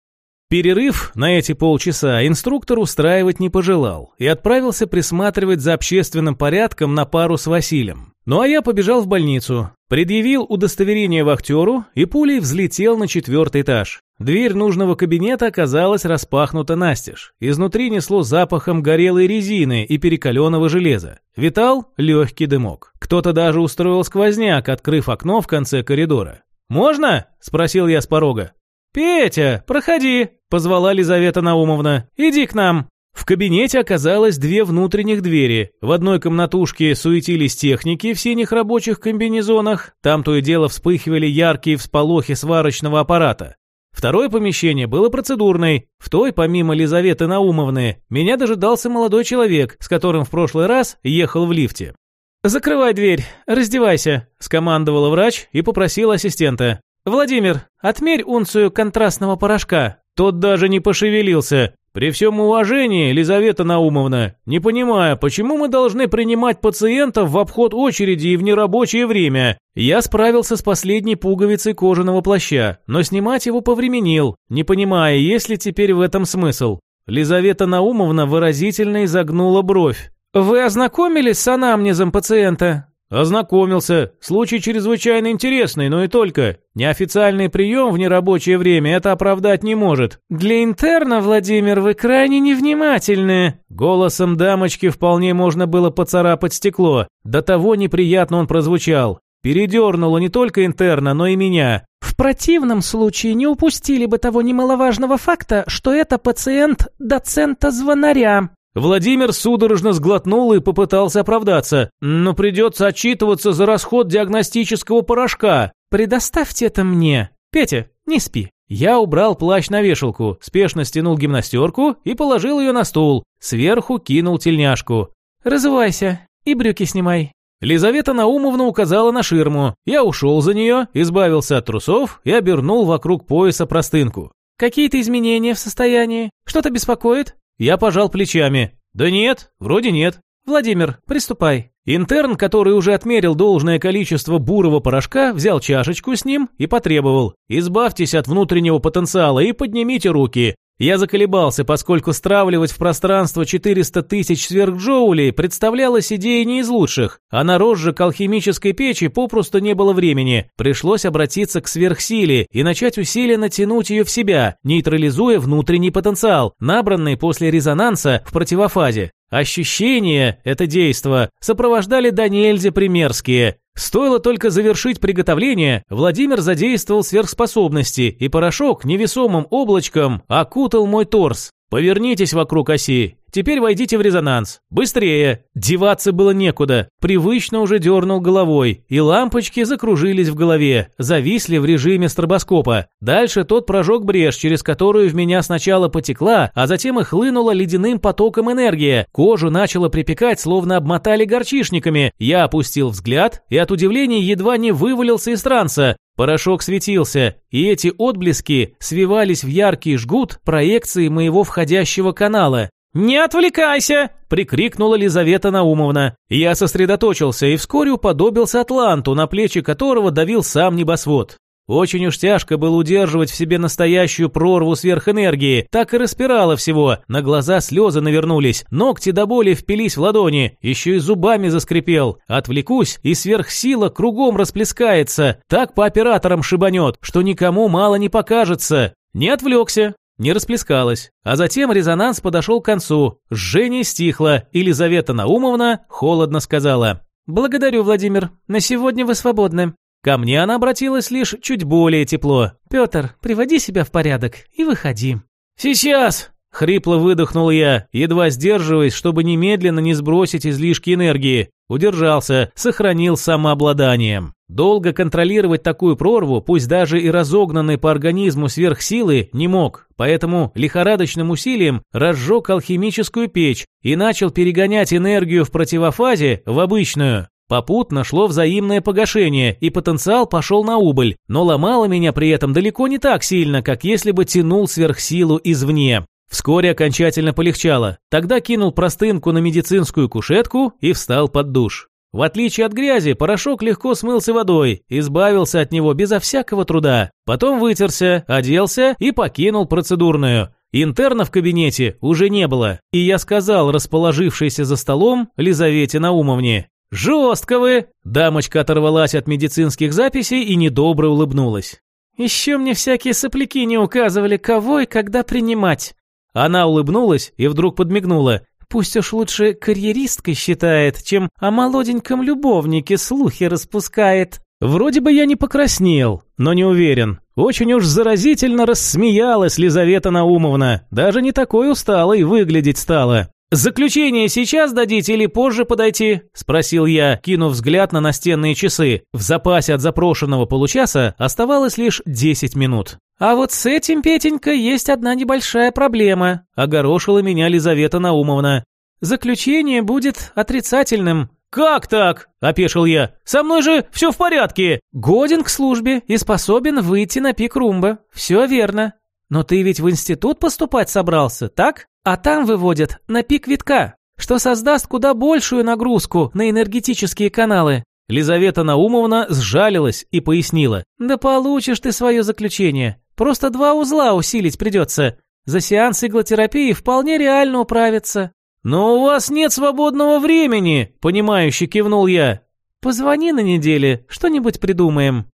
Перерыв на эти полчаса инструктор устраивать не пожелал и отправился присматривать за общественным порядком на пару с Василием. Ну а я побежал в больницу, предъявил удостоверение вахтеру и пулей взлетел на четвертый этаж. Дверь нужного кабинета оказалась распахнута настежь. Изнутри несло запахом горелой резины и перекаленного железа. Витал легкий дымок. Кто-то даже устроил сквозняк, открыв окно в конце коридора. «Можно?» – спросил я с порога. «Петя, проходи!» – позвала Лизавета Наумовна. «Иди к нам!» В кабинете оказалось две внутренних двери. В одной комнатушке суетились техники в синих рабочих комбинезонах. Там то и дело вспыхивали яркие всполохи сварочного аппарата. Второе помещение было процедурной. В той, помимо Лизаветы Наумовны, меня дожидался молодой человек, с которым в прошлый раз ехал в лифте. «Закрывай дверь, раздевайся», – скомандовала врач и попросила ассистента. «Владимир, отмерь унцию контрастного порошка». Тот даже не пошевелился. «При всем уважении, Елизавета Наумовна, не понимаю, почему мы должны принимать пациентов в обход очереди и в нерабочее время?» Я справился с последней пуговицей кожаного плаща, но снимать его повременил, не понимая, есть ли теперь в этом смысл. Лизавета Наумовна выразительно изогнула бровь. «Вы ознакомились с анамнезом пациента?» Ознакомился. Случай чрезвычайно интересный, но и только. Неофициальный прием в нерабочее время это оправдать не может. Для интерна, Владимир, вы крайне невнимательны. Голосом дамочки вполне можно было поцарапать стекло. До того неприятно он прозвучал. Передернуло не только интерна, но и меня. В противном случае не упустили бы того немаловажного факта, что это пациент доцента-звонаря. Владимир судорожно сглотнул и попытался оправдаться. «Но придется отчитываться за расход диагностического порошка. Предоставьте это мне. Петя, не спи». Я убрал плащ на вешалку, спешно стянул гимнастерку и положил ее на стул. Сверху кинул тельняшку. «Разувайся и брюки снимай». Лизавета Наумовна указала на ширму. Я ушел за нее, избавился от трусов и обернул вокруг пояса простынку. «Какие-то изменения в состоянии? Что-то беспокоит?» Я пожал плечами. «Да нет, вроде нет». «Владимир, приступай». Интерн, который уже отмерил должное количество бурого порошка, взял чашечку с ним и потребовал. «Избавьтесь от внутреннего потенциала и поднимите руки. Я заколебался, поскольку стравливать в пространство 400 тысяч сверхджоулей представлялась идеей не из лучших, а на розжиг алхимической печи попросту не было времени. Пришлось обратиться к сверхсиле и начать усиленно тянуть ее в себя, нейтрализуя внутренний потенциал, набранный после резонанса в противофазе. Ощущения, это действо, сопровождали до примерские. Стоило только завершить приготовление, Владимир задействовал сверхспособности, и порошок невесомым облачком окутал мой торс. «Повернитесь вокруг оси. Теперь войдите в резонанс. Быстрее!» Деваться было некуда. Привычно уже дернул головой, и лампочки закружились в голове, зависли в режиме стробоскопа. Дальше тот прожег брешь, через которую в меня сначала потекла, а затем и хлынула ледяным потоком энергия. Кожу начало припекать, словно обмотали горчишниками. Я опустил взгляд и от удивления едва не вывалился из транса. Порошок светился, и эти отблески свивались в яркий жгут проекции моего входящего канала. «Не отвлекайся!» – прикрикнула Лизавета Наумовна. Я сосредоточился и вскоре уподобился Атланту, на плечи которого давил сам небосвод. Очень уж тяжко было удерживать в себе настоящую прорву сверхэнергии, так и распирало всего, на глаза слезы навернулись, ногти до боли впились в ладони, еще и зубами заскрипел. Отвлекусь, и сверхсила кругом расплескается, так по операторам шибанет, что никому мало не покажется. Не отвлекся, не расплескалось. А затем резонанс подошел к концу. Жжение стихло, и Елизавета Наумовна холодно сказала. «Благодарю, Владимир. На сегодня вы свободны. Ко мне она обратилась лишь чуть более тепло. «Петр, приводи себя в порядок и выходи». «Сейчас!» – хрипло выдохнул я, едва сдерживаясь, чтобы немедленно не сбросить излишки энергии. Удержался, сохранил самообладание. Долго контролировать такую прорву, пусть даже и разогнанной по организму сверхсилы, не мог, поэтому лихорадочным усилием разжег алхимическую печь и начал перегонять энергию в противофазе в обычную. Попутно шло взаимное погашение, и потенциал пошел на убыль, но ломало меня при этом далеко не так сильно, как если бы тянул сверхсилу извне. Вскоре окончательно полегчало. Тогда кинул простынку на медицинскую кушетку и встал под душ. В отличие от грязи, порошок легко смылся водой, избавился от него безо всякого труда. Потом вытерся, оделся и покинул процедурную. Интерна в кабинете уже не было, и я сказал расположившейся за столом Лизавете Наумовне, «Жестко вы!» Дамочка оторвалась от медицинских записей и недобро улыбнулась. «Еще мне всякие сопляки не указывали, кого и когда принимать». Она улыбнулась и вдруг подмигнула. «Пусть уж лучше карьеристкой считает, чем о молоденьком любовнике слухи распускает». Вроде бы я не покраснел, но не уверен. Очень уж заразительно рассмеялась Лизавета Наумовна. Даже не такой усталой выглядеть стала. «Заключение сейчас дадите или позже подойти?» – спросил я, кинув взгляд на настенные часы. В запасе от запрошенного получаса оставалось лишь 10 минут. «А вот с этим, Петенька, есть одна небольшая проблема», – огорошила меня Лизавета Наумовна. «Заключение будет отрицательным». «Как так?» – опешил я. «Со мной же все в порядке». «Годен к службе и способен выйти на пик румба. Все верно. Но ты ведь в институт поступать собрался, так?» А там выводят на пик витка, что создаст куда большую нагрузку на энергетические каналы. Лизавета Наумовна сжалилась и пояснила. «Да получишь ты свое заключение. Просто два узла усилить придется. За сеанс иглотерапии вполне реально управиться». «Но у вас нет свободного времени», – понимающе кивнул я. «Позвони на неделе, что-нибудь придумаем».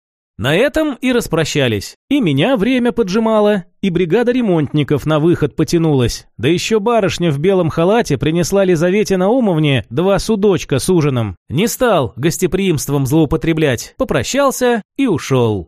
На этом и распрощались. И меня время поджимало, и бригада ремонтников на выход потянулась. Да еще барышня в белом халате принесла Лизавете Наумовне два судочка с ужином. Не стал гостеприимством злоупотреблять, попрощался и ушел.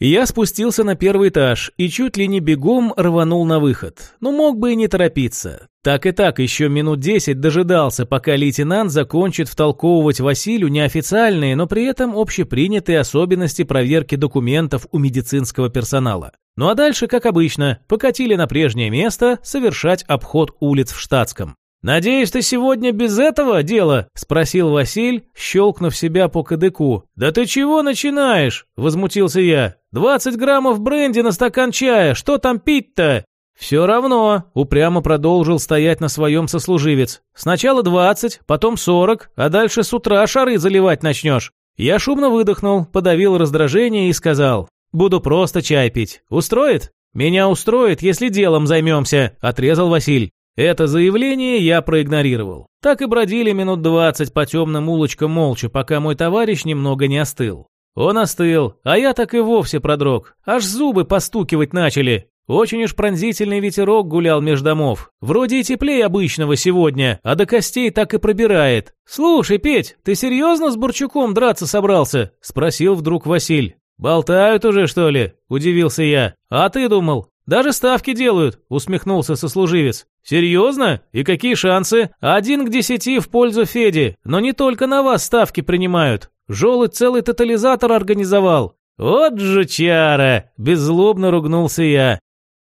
Я спустился на первый этаж и чуть ли не бегом рванул на выход. Но мог бы и не торопиться. Так и так еще минут десять дожидался, пока лейтенант закончит втолковывать Василию неофициальные, но при этом общепринятые особенности проверки документов у медицинского персонала. Ну а дальше, как обычно, покатили на прежнее место совершать обход улиц в штатском. «Надеюсь, ты сегодня без этого дела?» – спросил Василь, щелкнув себя по кадыку. «Да ты чего начинаешь?» – возмутился я. «Двадцать граммов бренди на стакан чая, что там пить-то?» «Все равно», – упрямо продолжил стоять на своем сослуживец. «Сначала двадцать, потом сорок, а дальше с утра шары заливать начнешь». Я шумно выдохнул, подавил раздражение и сказал. «Буду просто чай пить. Устроит?» «Меня устроит, если делом займемся», – отрезал Василь. Это заявление я проигнорировал. Так и бродили минут двадцать по темным улочкам молча, пока мой товарищ немного не остыл. Он остыл, а я так и вовсе продрог. Аж зубы постукивать начали. Очень уж пронзительный ветерок гулял меж домов. Вроде и теплее обычного сегодня, а до костей так и пробирает. «Слушай, Петь, ты серьезно с Бурчуком драться собрался?» – спросил вдруг Василь. «Болтают уже, что ли?» – удивился я. «А ты думал?» Даже ставки делают», — усмехнулся сослуживец. «Серьезно? И какие шансы? Один к десяти в пользу Феди. Но не только на вас ставки принимают. Жолудь целый тотализатор организовал». «Вот же чара!» – беззлобно ругнулся я.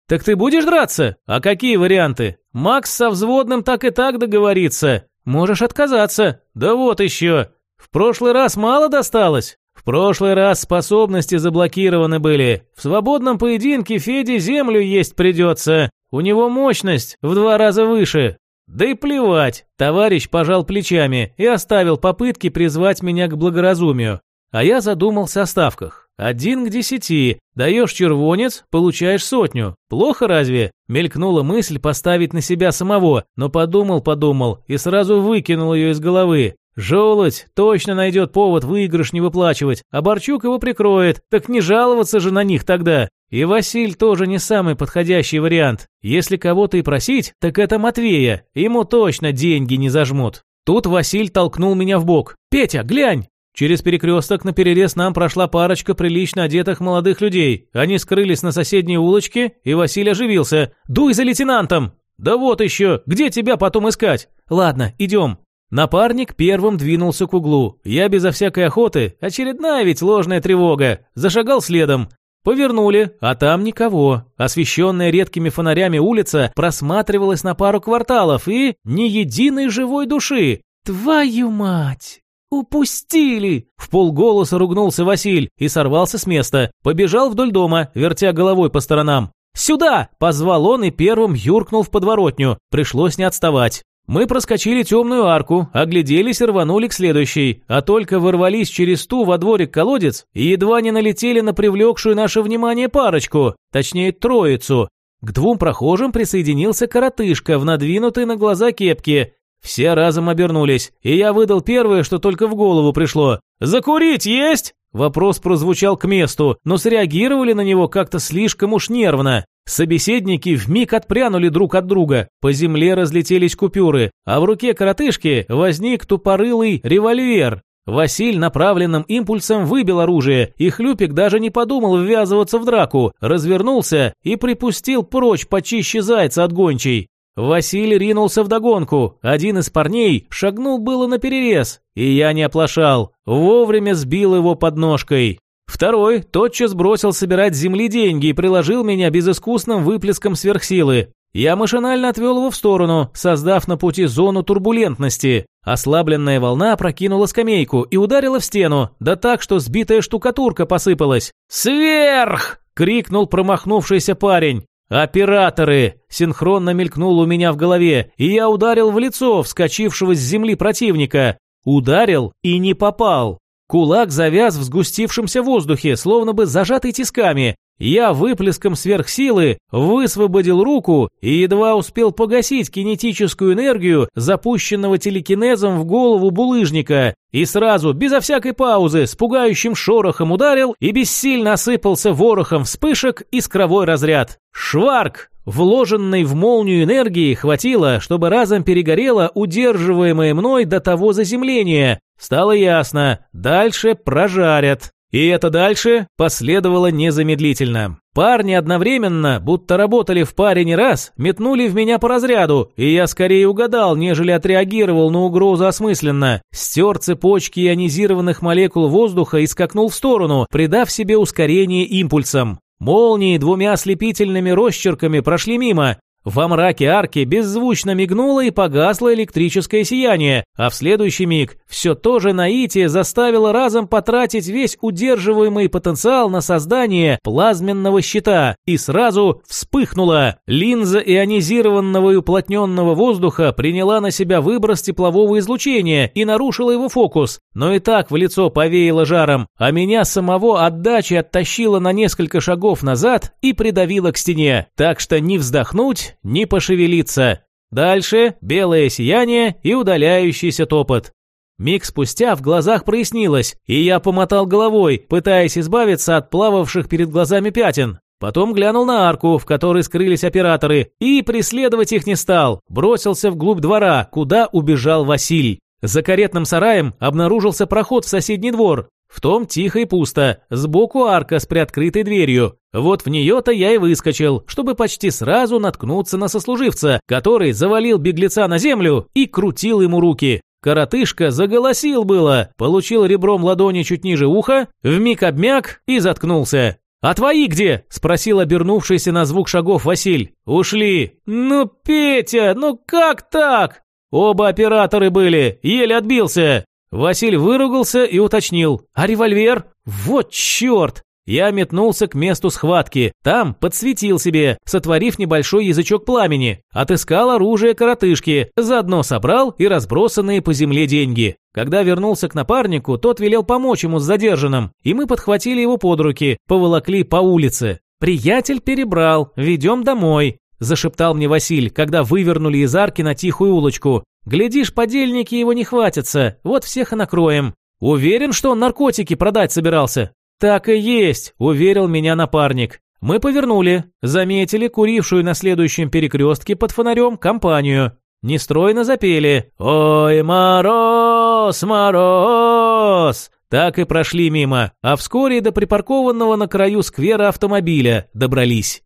«Так ты будешь драться? А какие варианты? Макс со взводным так и так договорится. Можешь отказаться. Да вот еще. В прошлый раз мало досталось. Прошлый раз способности заблокированы были. В свободном поединке Феде землю есть придется. У него мощность в два раза выше. Да и плевать. Товарищ пожал плечами и оставил попытки призвать меня к благоразумию. А я задумался о ставках. Один к десяти. Даешь червонец, получаешь сотню. Плохо разве? Мелькнула мысль поставить на себя самого, но подумал-подумал и сразу выкинул ее из головы. Желудь точно найдет повод выигрыш не выплачивать, а Борчук его прикроет, так не жаловаться же на них тогда. И Василь тоже не самый подходящий вариант. Если кого-то и просить, так это Матвея, ему точно деньги не зажмут. Тут Василь толкнул меня в бок. «Петя, глянь!» Через перекресток на перерез нам прошла парочка прилично одетых молодых людей. Они скрылись на соседней улочке, и Василий оживился. «Дуй за лейтенантом!» «Да вот еще! Где тебя потом искать?» «Ладно, идем». Напарник первым двинулся к углу. Я безо всякой охоты, очередная ведь ложная тревога, зашагал следом. Повернули, а там никого. Освещенная редкими фонарями улица просматривалась на пару кварталов и ни единой живой души. «Твою мать!» «Упустили!» В полголоса ругнулся Василь и сорвался с места. Побежал вдоль дома, вертя головой по сторонам. «Сюда!» – позвал он и первым юркнул в подворотню. Пришлось не отставать. Мы проскочили темную арку, огляделись и рванули к следующей, а только ворвались через ту во дворик колодец и едва не налетели на привлекшую наше внимание парочку, точнее троицу. К двум прохожим присоединился коротышка в надвинутой на глаза кепке все разом обернулись, и я выдал первое, что только в голову пришло. «Закурить есть?» Вопрос прозвучал к месту, но среагировали на него как-то слишком уж нервно. Собеседники вмиг отпрянули друг от друга, по земле разлетелись купюры, а в руке коротышки возник тупорылый револьвер. Василь направленным импульсом выбил оружие, и Хлюпик даже не подумал ввязываться в драку, развернулся и припустил прочь почище зайца от гончей. Василий ринулся в догонку. Один из парней шагнул было на перерез, и я не оплошал, вовремя сбил его подножкой. Второй тотчас бросил собирать с земли деньги и приложил меня безыскусным выплеском сверхсилы. Я машинально отвел его в сторону, создав на пути зону турбулентности. Ослабленная волна прокинула скамейку и ударила в стену, да так, что сбитая штукатурка посыпалась. «Сверх!» — крикнул промахнувшийся парень. «Операторы!» – синхронно мелькнул у меня в голове, и я ударил в лицо вскочившего с земли противника. Ударил и не попал. Кулак завяз в сгустившемся воздухе, словно бы зажатый тисками, я выплеском сверхсилы высвободил руку и едва успел погасить кинетическую энергию, запущенного телекинезом в голову булыжника, и сразу, безо всякой паузы, с пугающим шорохом ударил и бессильно осыпался ворохом вспышек искровой разряд. Шварк! Вложенной в молнию энергии хватило, чтобы разом перегорело удерживаемое мной до того заземления. Стало ясно, дальше прожарят. И это дальше последовало незамедлительно. Парни одновременно, будто работали в паре не раз, метнули в меня по разряду, и я скорее угадал, нежели отреагировал на угрозу осмысленно. Стер цепочки ионизированных молекул воздуха и скакнул в сторону, придав себе ускорение импульсом. Молнии двумя ослепительными росчерками прошли мимо, во мраке арки беззвучно мигнуло и погасло электрическое сияние, а в следующий миг все то же наитие заставило разом потратить весь удерживаемый потенциал на создание плазменного щита, и сразу вспыхнуло. Линза ионизированного и уплотненного воздуха приняла на себя выброс теплового излучения и нарушила его фокус, но и так в лицо повеяло жаром, а меня самого отдачи оттащило на несколько шагов назад и придавило к стене, так что не вздохнуть, не пошевелиться. Дальше белое сияние и удаляющийся топот. Миг спустя в глазах прояснилось, и я помотал головой, пытаясь избавиться от плававших перед глазами пятен. Потом глянул на арку, в которой скрылись операторы, и преследовать их не стал. Бросился вглубь двора, куда убежал Василий. За каретным сараем обнаружился проход в соседний двор. В том тихо и пусто, сбоку арка с приоткрытой дверью. Вот в нее-то я и выскочил, чтобы почти сразу наткнуться на сослуживца, который завалил беглеца на землю и крутил ему руки. Коротышка заголосил было, получил ребром ладони чуть ниже уха, вмиг обмяк и заткнулся. «А твои где?» – спросил обернувшийся на звук шагов Василь. «Ушли». «Ну, Петя, ну как так?» «Оба операторы были, еле отбился». Василь выругался и уточнил. «А револьвер?» «Вот черт!» Я метнулся к месту схватки. Там подсветил себе, сотворив небольшой язычок пламени. Отыскал оружие коротышки, заодно собрал и разбросанные по земле деньги. Когда вернулся к напарнику, тот велел помочь ему с задержанным, и мы подхватили его под руки, поволокли по улице. «Приятель перебрал, ведем домой», – зашептал мне Василь, когда вывернули из арки на тихую улочку. «Глядишь, подельники его не хватятся, вот всех и накроем». Уверен, что он наркотики продать собирался. «Так и есть», – уверил меня напарник. Мы повернули, заметили курившую на следующем перекрестке под фонарем компанию. Нестройно запели «Ой, мороз, мороз!» Так и прошли мимо, а вскоре до припаркованного на краю сквера автомобиля добрались.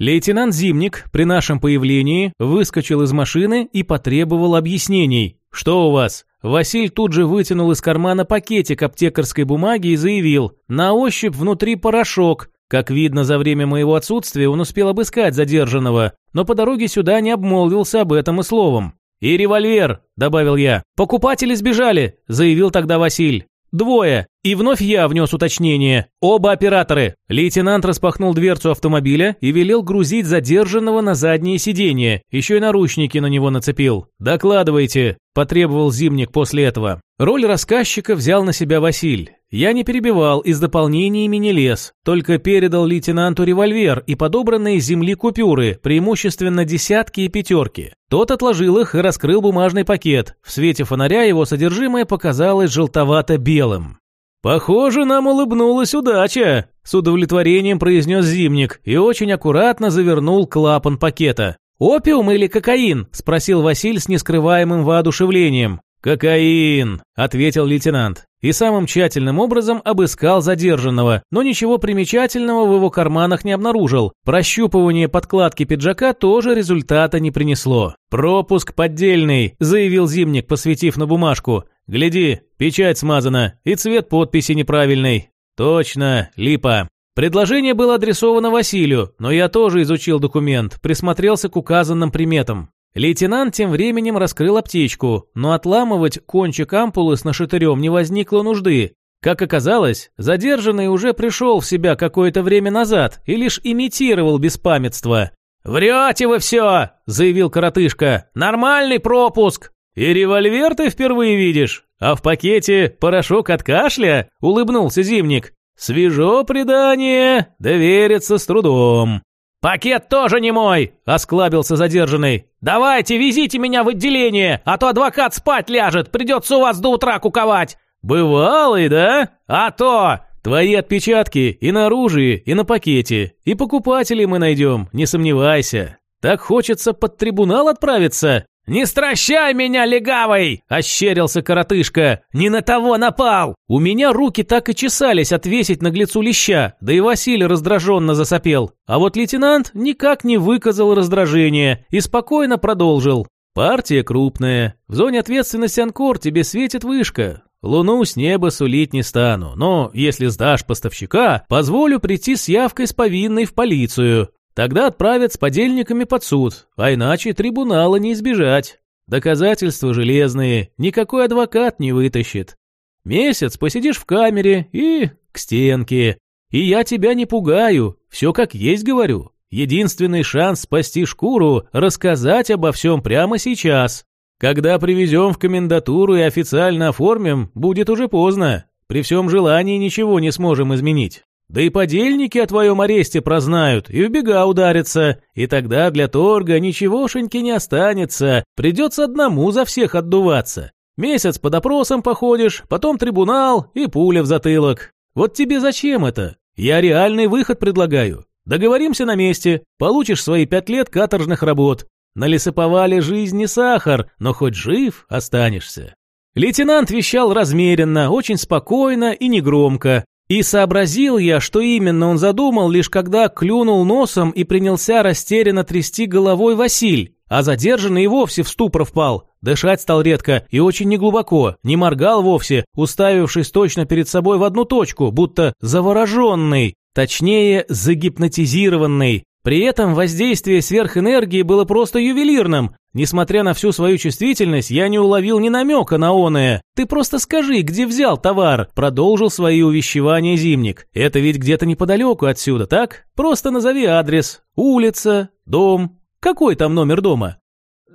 Лейтенант Зимник при нашем появлении выскочил из машины и потребовал объяснений. «Что у вас?» Василь тут же вытянул из кармана пакетик аптекарской бумаги и заявил, на ощупь внутри порошок. Как видно, за время моего отсутствия он успел обыскать задержанного, но по дороге сюда не обмолвился об этом и словом. «И револьвер», — добавил я. «Покупатели сбежали», — заявил тогда Василь. Двое. И вновь я внес уточнение. Оба операторы. Лейтенант распахнул дверцу автомобиля и велел грузить задержанного на заднее сиденье. Еще и наручники на него нацепил. «Докладывайте», – потребовал Зимник после этого. Роль рассказчика взял на себя Василь. Я не перебивал и с дополнениями не лез, только передал лейтенанту револьвер и подобранные земли купюры, преимущественно десятки и пятерки. Тот отложил их и раскрыл бумажный пакет. В свете фонаря его содержимое показалось желтовато-белым. «Похоже, нам улыбнулась удача», – с удовлетворением произнес Зимник и очень аккуратно завернул клапан пакета. «Опиум или кокаин?» – спросил Василь с нескрываемым воодушевлением. «Кокаин», – ответил лейтенант и самым тщательным образом обыскал задержанного, но ничего примечательного в его карманах не обнаружил. Прощупывание подкладки пиджака тоже результата не принесло. «Пропуск поддельный», – заявил Зимник, посветив на бумажку. «Гляди, печать смазана, и цвет подписи неправильный». «Точно, липа». Предложение было адресовано Василию, но я тоже изучил документ, присмотрелся к указанным приметам. Лейтенант тем временем раскрыл аптечку, но отламывать кончик ампулы с нашатырем не возникло нужды. Как оказалось, задержанный уже пришел в себя какое-то время назад и лишь имитировал беспамятство. «Врете вы все!» – заявил коротышка. «Нормальный пропуск!» «И револьвер ты впервые видишь? А в пакете порошок от кашля?» – улыбнулся Зимник. «Свежо предание, довериться с трудом». «Пакет тоже не мой!» – осклабился задержанный. «Давайте, везите меня в отделение, а то адвокат спать ляжет, придется у вас до утра куковать!» «Бывалый, да? А то!» «Твои отпечатки и на оружии, и на пакете, и покупателей мы найдем, не сомневайся. Так хочется под трибунал отправиться?» «Не стращай меня, легавый!» – ощерился коротышка. «Не на того напал!» У меня руки так и чесались отвесить наглецу леща, да и Василий раздраженно засопел. А вот лейтенант никак не выказал раздражения и спокойно продолжил. «Партия крупная. В зоне ответственности Анкор тебе светит вышка. Луну с неба сулить не стану, но если сдашь поставщика, позволю прийти с явкой с повинной в полицию. Тогда отправят с подельниками под суд, а иначе трибунала не избежать. Доказательства железные, никакой адвокат не вытащит. Месяц посидишь в камере и к стенке. И я тебя не пугаю, все как есть говорю. Единственный шанс спасти шкуру – рассказать обо всем прямо сейчас. Когда привезем в комендатуру и официально оформим, будет уже поздно. При всем желании ничего не сможем изменить. Да и подельники о твоем аресте прознают и в бега ударятся, и тогда для торга ничегошеньки не останется, придется одному за всех отдуваться. Месяц по допросам походишь, потом трибунал и пуля в затылок. Вот тебе зачем это? Я реальный выход предлагаю. Договоримся на месте, получишь свои пять лет каторжных работ. На лесоповале жизнь не сахар, но хоть жив останешься. Лейтенант вещал размеренно, очень спокойно и негромко. И сообразил я, что именно он задумал, лишь когда клюнул носом и принялся растерянно трясти головой Василь, а задержанный и вовсе в ступор впал. Дышать стал редко и очень неглубоко, не моргал вовсе, уставившись точно перед собой в одну точку, будто завороженный, точнее загипнотизированный. При этом воздействие сверхэнергии было просто ювелирным. Несмотря на всю свою чувствительность, я не уловил ни намека на оное. «Ты просто скажи, где взял товар?» Продолжил свои увещевания Зимник. «Это ведь где-то неподалеку отсюда, так? Просто назови адрес. Улица, дом. Какой там номер дома?»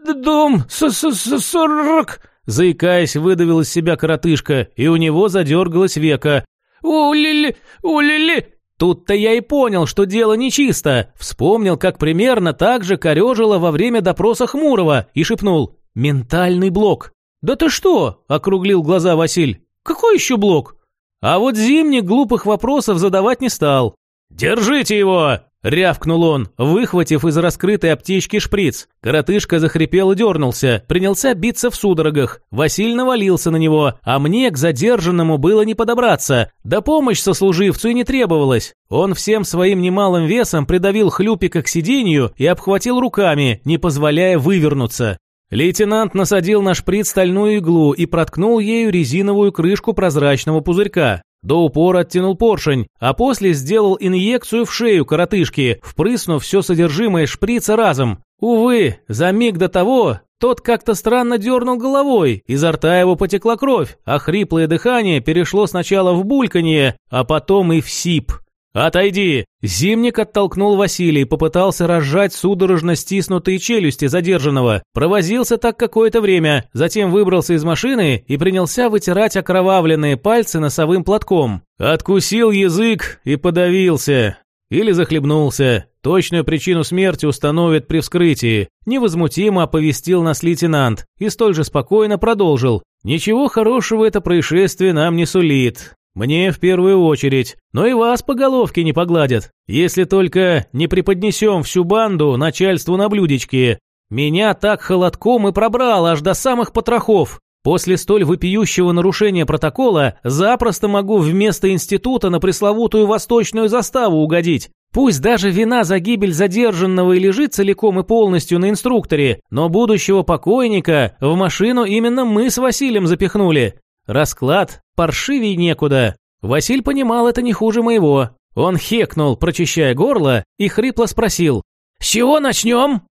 «Дом с-с-с-сорок...» Заикаясь, выдавил из себя коротышка, и у него задергалось века. «Улили... улили...» Тут-то я и понял, что дело нечисто. Вспомнил, как примерно так же корежило во время допроса Хмурого и шепнул «Ментальный блок». «Да ты что?» – округлил глаза Василь. «Какой еще блок?» А вот Зимник глупых вопросов задавать не стал. «Держите его!» Рявкнул он, выхватив из раскрытой аптечки шприц. Коротышка захрипел и дернулся, принялся биться в судорогах. Василь навалился на него, а мне к задержанному было не подобраться. Да помощь сослуживцу и не требовалась. Он всем своим немалым весом придавил хлюпика к сиденью и обхватил руками, не позволяя вывернуться. Лейтенант насадил на шприц стальную иглу и проткнул ею резиновую крышку прозрачного пузырька. До упора оттянул поршень, а после сделал инъекцию в шею коротышки, впрыснув все содержимое шприца разом. Увы, за миг до того тот как-то странно дернул головой, изо рта его потекла кровь, а хриплое дыхание перешло сначала в бульканье, а потом и в сип. «Отойди!» Зимник оттолкнул Василий, попытался разжать судорожно стиснутые челюсти задержанного. Провозился так какое-то время, затем выбрался из машины и принялся вытирать окровавленные пальцы носовым платком. Откусил язык и подавился. Или захлебнулся. Точную причину смерти установят при вскрытии. Невозмутимо оповестил нас лейтенант и столь же спокойно продолжил. Ничего хорошего это происшествие нам не сулит. Мне в первую очередь, но и вас по головке не погладят, если только не преподнесем всю банду начальству на блюдечке. Меня так холодком и пробрало аж до самых потрохов. После столь вопиющего нарушения протокола запросто могу вместо института на пресловутую восточную заставу угодить. Пусть даже вина за гибель задержанного и лежит целиком и полностью на инструкторе, но будущего покойника в машину именно мы с Василием запихнули. Расклад паршивей некуда. Василь понимал это не хуже моего. Он хекнул, прочищая горло, и хрипло спросил. «С чего начнем?»